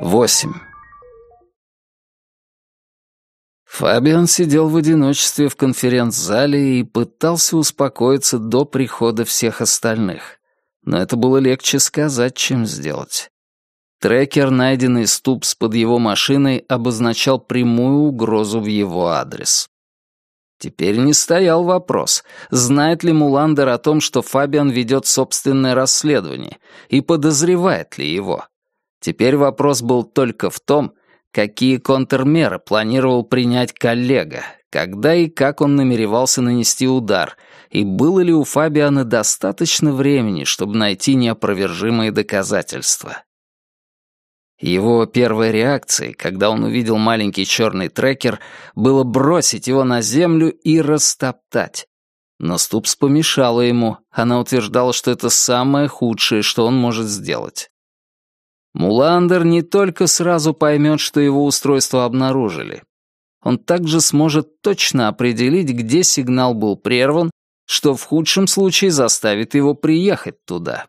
Восемь. Фабиан сидел в одиночестве в конференц-зале и пытался успокоиться до прихода всех остальных. Но это было легче сказать, чем сделать. Трекер, найденный ступс под его машиной, обозначал прямую угрозу в его адрес. Теперь не стоял вопрос, знает ли Муландер о том, что Фабиан ведет собственное расследование, и подозревает ли его. Теперь вопрос был только в том, какие контрмеры планировал принять коллега, когда и как он намеревался нанести удар, и было ли у Фабиана достаточно времени, чтобы найти неопровержимые доказательства. Его первой реакцией, когда он увидел маленький черный трекер, было бросить его на землю и растоптать. Но Ступс помешала ему, она утверждала, что это самое худшее, что он может сделать. Муландер не только сразу поймет, что его устройство обнаружили. Он также сможет точно определить, где сигнал был прерван, что в худшем случае заставит его приехать туда.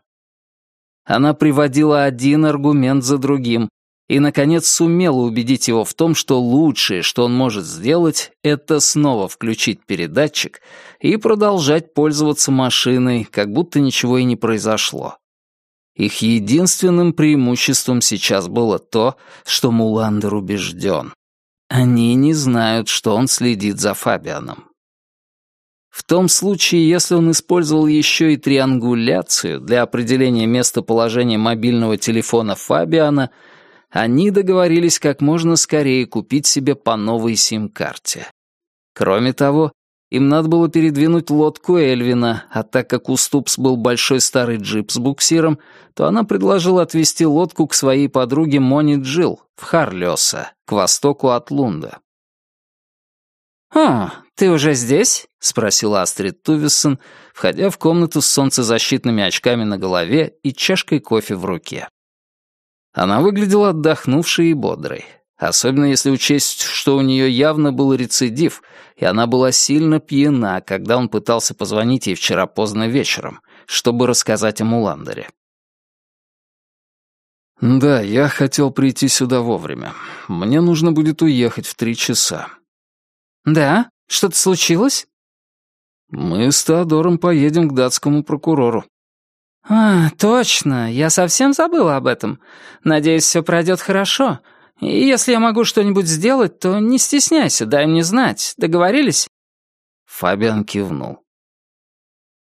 Она приводила один аргумент за другим и, наконец, сумела убедить его в том, что лучшее, что он может сделать, это снова включить передатчик и продолжать пользоваться машиной, как будто ничего и не произошло. Их единственным преимуществом сейчас было то, что Муландер убежден. Они не знают, что он следит за Фабианом. В том случае, если он использовал еще и триангуляцию для определения местоположения мобильного телефона Фабиана, они договорились как можно скорее купить себе по новой сим-карте. Кроме того, им надо было передвинуть лодку Эльвина, а так как у Ступс был большой старый джип с буксиром, то она предложила отвезти лодку к своей подруге Мони Джилл в Харлёса, к востоку от Лунда. «О, ты уже здесь?» — спросила Астрид Тувисон, входя в комнату с солнцезащитными очками на голове и чашкой кофе в руке. Она выглядела отдохнувшей и бодрой, особенно если учесть, что у нее явно был рецидив, и она была сильно пьяна, когда он пытался позвонить ей вчера поздно вечером, чтобы рассказать о Муландере. «Да, я хотел прийти сюда вовремя. Мне нужно будет уехать в три часа. «Да? Что-то случилось?» «Мы с Теодором поедем к датскому прокурору». «А, точно, я совсем забыла об этом. Надеюсь, все пройдет хорошо. И если я могу что-нибудь сделать, то не стесняйся, дай мне знать. Договорились?» Фабиан кивнул.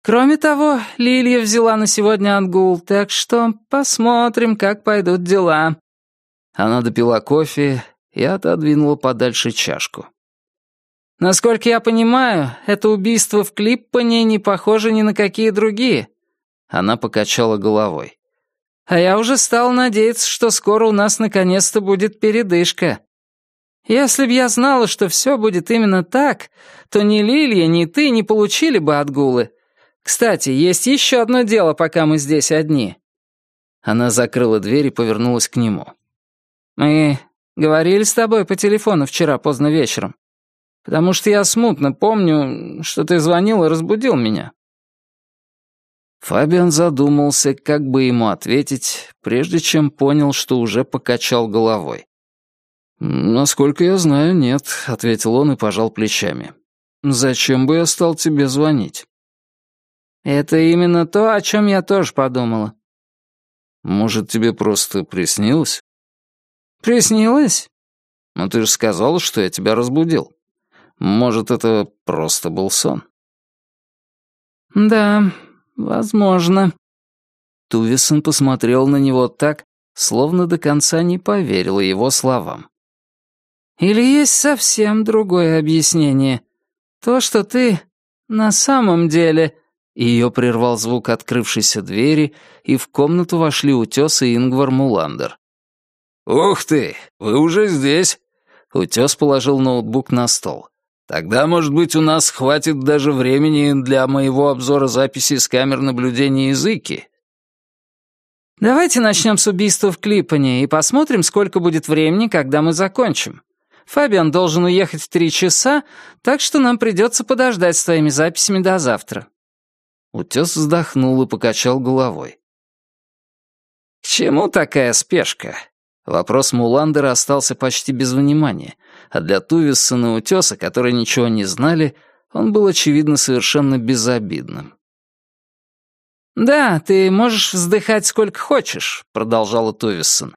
«Кроме того, Лилия взяла на сегодня отгул, так что посмотрим, как пойдут дела». Она допила кофе и отодвинула подальше чашку. Насколько я понимаю, это убийство в Клиппане не похоже ни на какие другие». Она покачала головой. «А я уже стал надеяться, что скоро у нас наконец-то будет передышка. Если б я знала, что все будет именно так, то ни Лилия, ни ты не получили бы отгулы. Кстати, есть еще одно дело, пока мы здесь одни». Она закрыла дверь и повернулась к нему. «Мы говорили с тобой по телефону вчера поздно вечером потому что я смутно помню, что ты звонил и разбудил меня». Фабиан задумался, как бы ему ответить, прежде чем понял, что уже покачал головой. «Насколько я знаю, нет», — ответил он и пожал плечами. «Зачем бы я стал тебе звонить?» «Это именно то, о чем я тоже подумала». «Может, тебе просто приснилось?» «Приснилось?» «Ну ты же сказал, что я тебя разбудил». Может, это просто был сон? «Да, возможно». Тувисон посмотрел на него так, словно до конца не поверил его словам. «Или есть совсем другое объяснение? То, что ты на самом деле...» Ее прервал звук открывшейся двери, и в комнату вошли Утес и Ингвар Муландер. «Ух ты, вы уже здесь!» Утес положил ноутбук на стол. Тогда, может быть, у нас хватит даже времени для моего обзора записи с камер наблюдения языки. Давайте начнем с убийства в Клипане и посмотрим, сколько будет времени, когда мы закончим. Фабиан должен уехать в три часа, так что нам придется подождать с твоими записями до завтра». Утес вздохнул и покачал головой. «К чему такая спешка? Вопрос Муландера остался почти без внимания, а для Тувиссона и Утеса, которые ничего не знали, он был, очевидно, совершенно безобидным. «Да, ты можешь вздыхать сколько хочешь», — продолжала Тувиссон.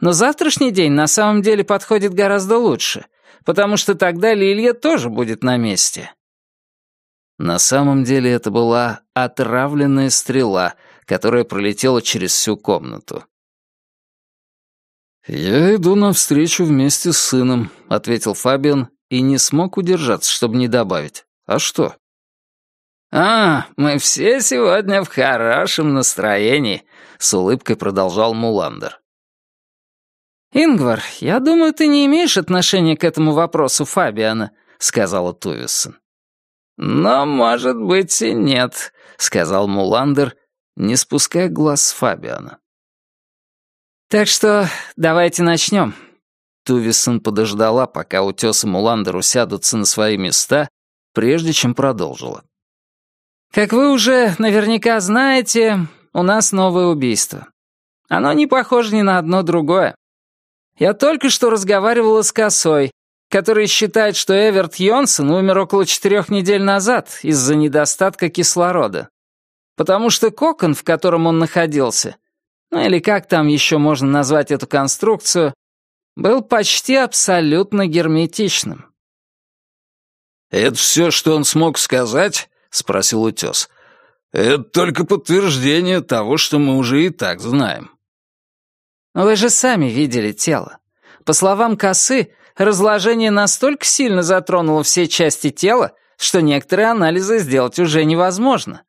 «Но завтрашний день на самом деле подходит гораздо лучше, потому что тогда Лилия тоже будет на месте». На самом деле это была отравленная стрела, которая пролетела через всю комнату. «Я иду навстречу вместе с сыном», — ответил Фабиан и не смог удержаться, чтобы не добавить. «А что?» «А, мы все сегодня в хорошем настроении», — с улыбкой продолжал Муландер. «Ингвар, я думаю, ты не имеешь отношения к этому вопросу Фабиана», — сказала Тувиссон. «Но, может быть, и нет», — сказал Муландер, не спуская глаз с Фабиана. «Так что давайте начнем». Тувисон подождала, пока Утес и Муландер усядутся на свои места, прежде чем продолжила. «Как вы уже наверняка знаете, у нас новое убийство. Оно не похоже ни на одно другое. Я только что разговаривала с Косой, который считает, что Эверт Йонсон умер около четырех недель назад из-за недостатка кислорода. Потому что кокон, в котором он находился, ну или как там еще можно назвать эту конструкцию, был почти абсолютно герметичным. «Это все, что он смог сказать?» — спросил утес. «Это только подтверждение того, что мы уже и так знаем». «Вы же сами видели тело. По словам косы, разложение настолько сильно затронуло все части тела, что некоторые анализы сделать уже невозможно.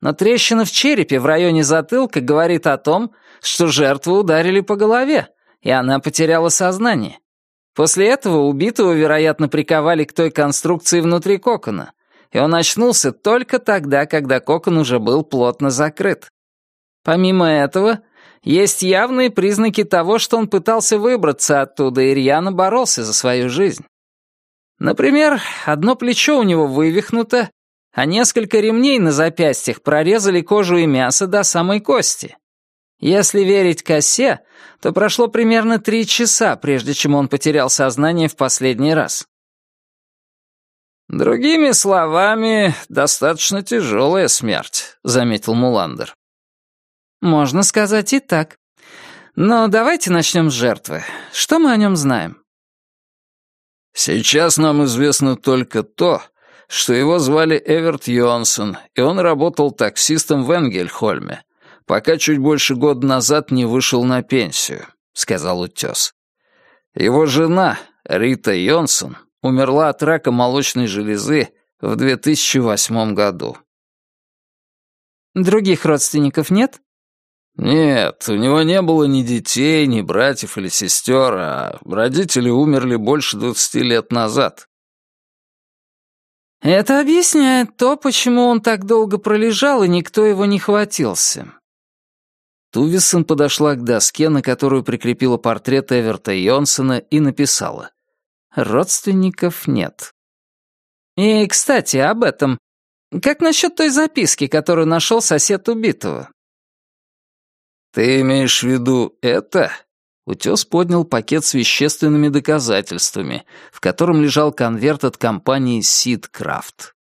Но трещина в черепе в районе затылка говорит о том, что жертву ударили по голове, и она потеряла сознание. После этого убитого, вероятно, приковали к той конструкции внутри кокона, и он очнулся только тогда, когда кокон уже был плотно закрыт. Помимо этого, есть явные признаки того, что он пытался выбраться оттуда и рьяно боролся за свою жизнь. Например, одно плечо у него вывихнуто, а несколько ремней на запястьях прорезали кожу и мясо до самой кости. Если верить косе, то прошло примерно три часа, прежде чем он потерял сознание в последний раз. «Другими словами, достаточно тяжелая смерть», — заметил Муландер. «Можно сказать и так. Но давайте начнем с жертвы. Что мы о нем знаем?» «Сейчас нам известно только то, что его звали Эверт Йонсон, и он работал таксистом в Энгельхольме, пока чуть больше года назад не вышел на пенсию», — сказал утес. «Его жена, Рита Йонсон, умерла от рака молочной железы в 2008 году». «Других родственников нет?» «Нет, у него не было ни детей, ни братьев или сестер, а родители умерли больше двадцати лет назад». «Это объясняет то, почему он так долго пролежал, и никто его не хватился». Тувисон подошла к доске, на которую прикрепила портрет Эверта Йонсона, и написала «Родственников нет». «И, кстати, об этом. Как насчет той записки, которую нашел сосед убитого?» «Ты имеешь в виду это?» Утес поднял пакет с вещественными доказательствами, в котором лежал конверт от компании Сид Крафт.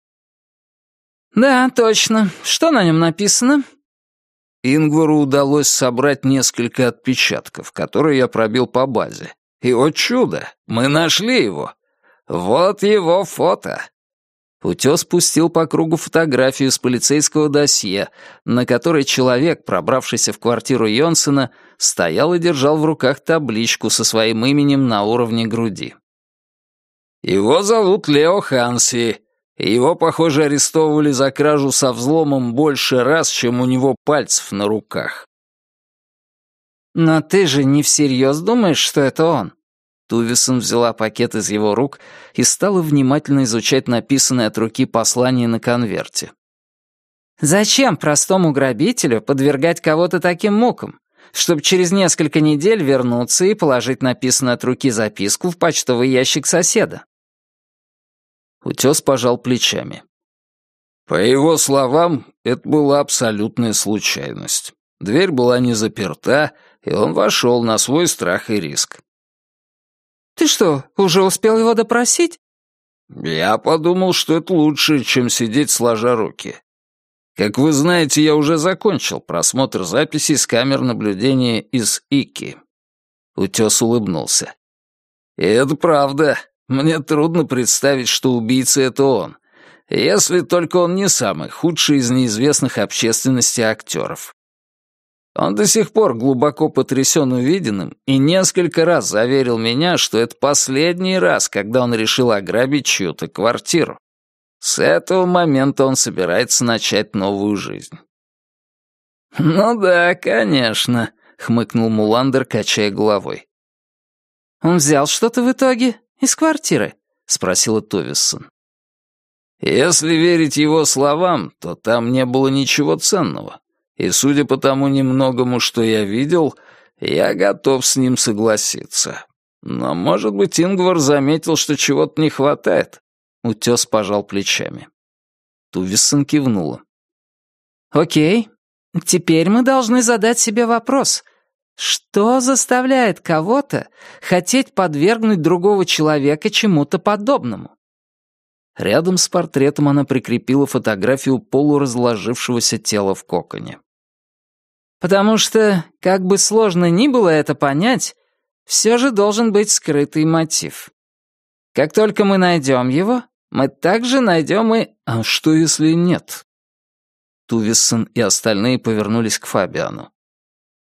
«Да, точно. Что на нем написано?» Ингвару удалось собрать несколько отпечатков, которые я пробил по базе. И, о чудо, мы нашли его. Вот его фото. Утес пустил по кругу фотографию с полицейского досье, на которой человек, пробравшийся в квартиру Йонсена, стоял и держал в руках табличку со своим именем на уровне груди. «Его зовут Лео Ханси, его, похоже, арестовывали за кражу со взломом больше раз, чем у него пальцев на руках». «Но ты же не всерьез думаешь, что это он?» Тувисон взяла пакет из его рук и стала внимательно изучать написанное от руки послание на конверте. «Зачем простому грабителю подвергать кого-то таким мукам, чтобы через несколько недель вернуться и положить написанную от руки записку в почтовый ящик соседа?» Утес пожал плечами. По его словам, это была абсолютная случайность. Дверь была не заперта, и он вошел на свой страх и риск. «Ты что, уже успел его допросить?» «Я подумал, что это лучше, чем сидеть сложа руки. Как вы знаете, я уже закончил просмотр записей с камер наблюдения из ИКИ». Утес улыбнулся. «И это правда. Мне трудно представить, что убийца — это он. Если только он не самый худший из неизвестных общественности актеров. Он до сих пор глубоко потрясен увиденным и несколько раз заверил меня, что это последний раз, когда он решил ограбить чью-то квартиру. С этого момента он собирается начать новую жизнь. «Ну да, конечно», — хмыкнул Муландер, качая головой. «Он взял что-то в итоге из квартиры?» — спросила Товиссон. Если верить его словам, то там не было ничего ценного. И судя по тому немногому, что я видел, я готов с ним согласиться. Но, может быть, Ингвар заметил, что чего-то не хватает. Утес пожал плечами. Тувиссон кивнула. «Окей, теперь мы должны задать себе вопрос. Что заставляет кого-то хотеть подвергнуть другого человека чему-то подобному? Рядом с портретом она прикрепила фотографию полуразложившегося тела в коконе. «Потому что, как бы сложно ни было это понять, все же должен быть скрытый мотив. Как только мы найдем его, мы также найдем и... А что, если нет?» Тувиссон и остальные повернулись к Фабиану.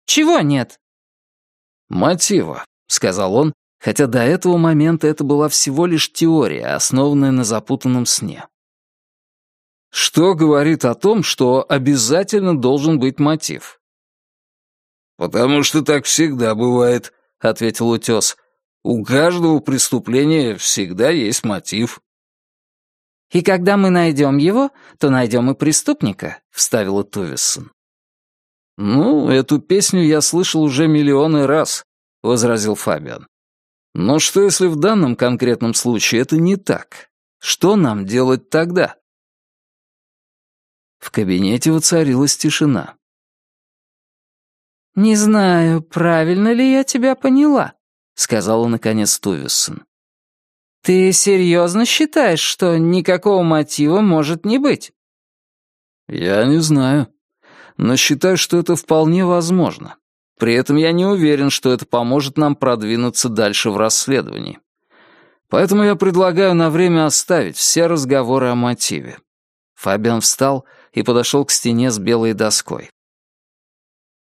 «Чего нет?» «Мотива», — сказал он, хотя до этого момента это была всего лишь теория, основанная на запутанном сне. Что говорит о том, что обязательно должен быть мотив? «Потому что так всегда бывает», — ответил утес. «У каждого преступления всегда есть мотив». «И когда мы найдем его, то найдем и преступника», — вставила Тувиссон. «Ну, эту песню я слышал уже миллионы раз», — возразил Фабиан. Но что если в данном конкретном случае это не так? Что нам делать тогда? В кабинете воцарилась тишина. «Не знаю, правильно ли я тебя поняла», — сказала наконец Тувиссон. «Ты серьезно считаешь, что никакого мотива может не быть?» «Я не знаю, но считаю, что это вполне возможно. При этом я не уверен, что это поможет нам продвинуться дальше в расследовании. Поэтому я предлагаю на время оставить все разговоры о мотиве. Фабиан встал и подошел к стене с белой доской.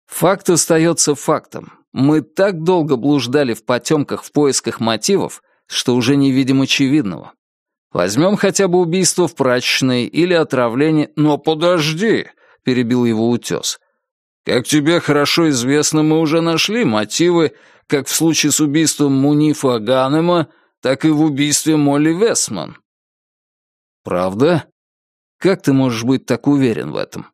Факт остается фактом. Мы так долго блуждали в потемках в поисках мотивов, что уже не видим очевидного. Возьмем хотя бы убийство в прачечной или отравление... «Но подожди!» — перебил его утес. Как тебе хорошо известно, мы уже нашли мотивы как в случае с убийством Мунифа Ганема, так и в убийстве Молли Весман. Правда? Как ты можешь быть так уверен в этом?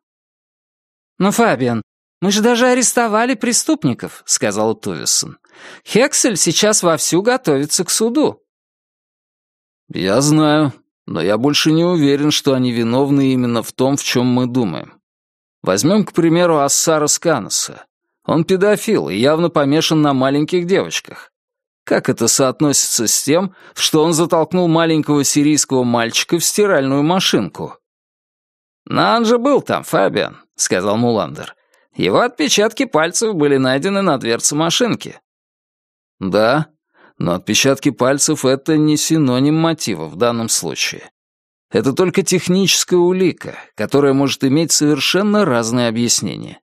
Ну, Фабиан, мы же даже арестовали преступников, сказал Тувисон. Хексель сейчас вовсю готовится к суду. Я знаю, но я больше не уверен, что они виновны именно в том, в чем мы думаем. Возьмем, к примеру, Ассара Сканаса. Он педофил и явно помешан на маленьких девочках. Как это соотносится с тем, что он затолкнул маленького сирийского мальчика в стиральную машинку? «Нан же был там, Фабиан», — сказал Муландер. «Его отпечатки пальцев были найдены на дверце машинки». «Да, но отпечатки пальцев — это не синоним мотива в данном случае. Это только техническая улика, которая может иметь совершенно разные объяснения.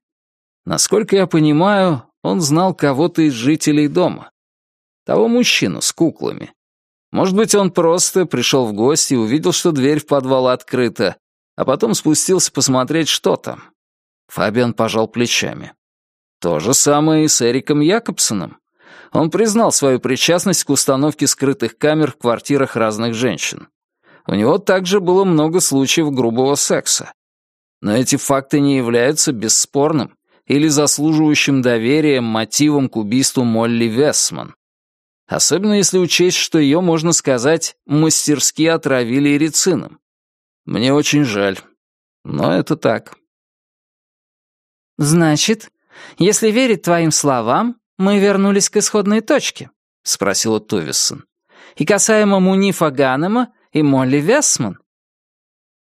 Насколько я понимаю, он знал кого-то из жителей дома. Того мужчину с куклами. Может быть, он просто пришел в гости и увидел, что дверь в подвал открыта, а потом спустился посмотреть, что там. Фабиан пожал плечами. То же самое и с Эриком Якобсоном. Он признал свою причастность к установке скрытых камер в квартирах разных женщин. У него также было много случаев грубого секса. Но эти факты не являются бесспорным или заслуживающим доверия мотивом к убийству Молли Весман. Особенно если учесть, что ее, можно сказать, мастерски отравили эрицином. Мне очень жаль, но это так. «Значит, Если верить твоим словам, мы вернулись к исходной точке», — спросила Тувиссон. «И касаемо Мунифа Ганема и Молли Весман».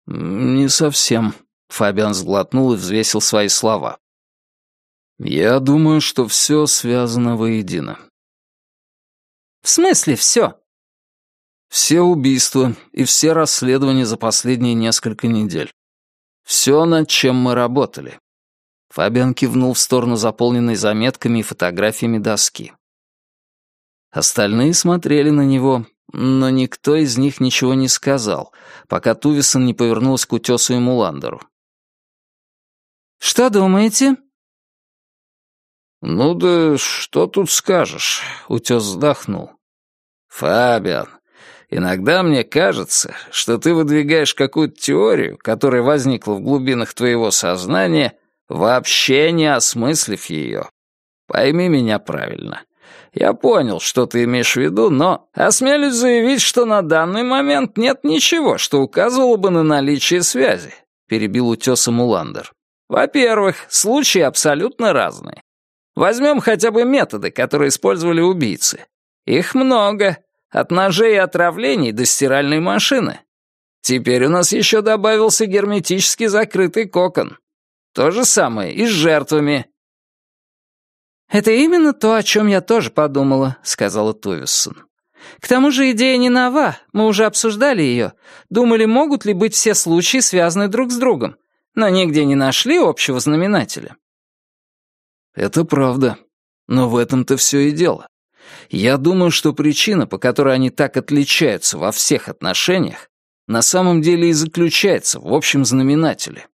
«Не совсем», — Фабиан сглотнул и взвесил свои слова. «Я думаю, что все связано воедино». «В смысле все?» «Все убийства и все расследования за последние несколько недель. Все, над чем мы работали. Фабиан кивнул в сторону заполненной заметками и фотографиями доски. Остальные смотрели на него, но никто из них ничего не сказал, пока Тувисон не повернулась к утесу и Муландеру. «Что думаете?» «Ну да что тут скажешь?» — утес вздохнул. «Фабиан, иногда мне кажется, что ты выдвигаешь какую-то теорию, которая возникла в глубинах твоего сознания вообще не осмыслив ее. Пойми меня правильно. Я понял, что ты имеешь в виду, но осмелюсь заявить, что на данный момент нет ничего, что указывало бы на наличие связи», — перебил утеса Муландер. «Во-первых, случаи абсолютно разные. Возьмем хотя бы методы, которые использовали убийцы. Их много, от ножей и отравлений до стиральной машины. Теперь у нас еще добавился герметически закрытый кокон. То же самое и с жертвами». «Это именно то, о чем я тоже подумала», — сказала Тувиссон. «К тому же идея не нова, мы уже обсуждали ее. Думали, могут ли быть все случаи связаны друг с другом, но нигде не нашли общего знаменателя». «Это правда. Но в этом-то все и дело. Я думаю, что причина, по которой они так отличаются во всех отношениях, на самом деле и заключается в общем знаменателе.